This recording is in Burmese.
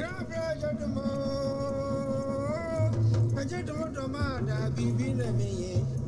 Krabra Yadamo, a gentleman Tomada, Bibi me.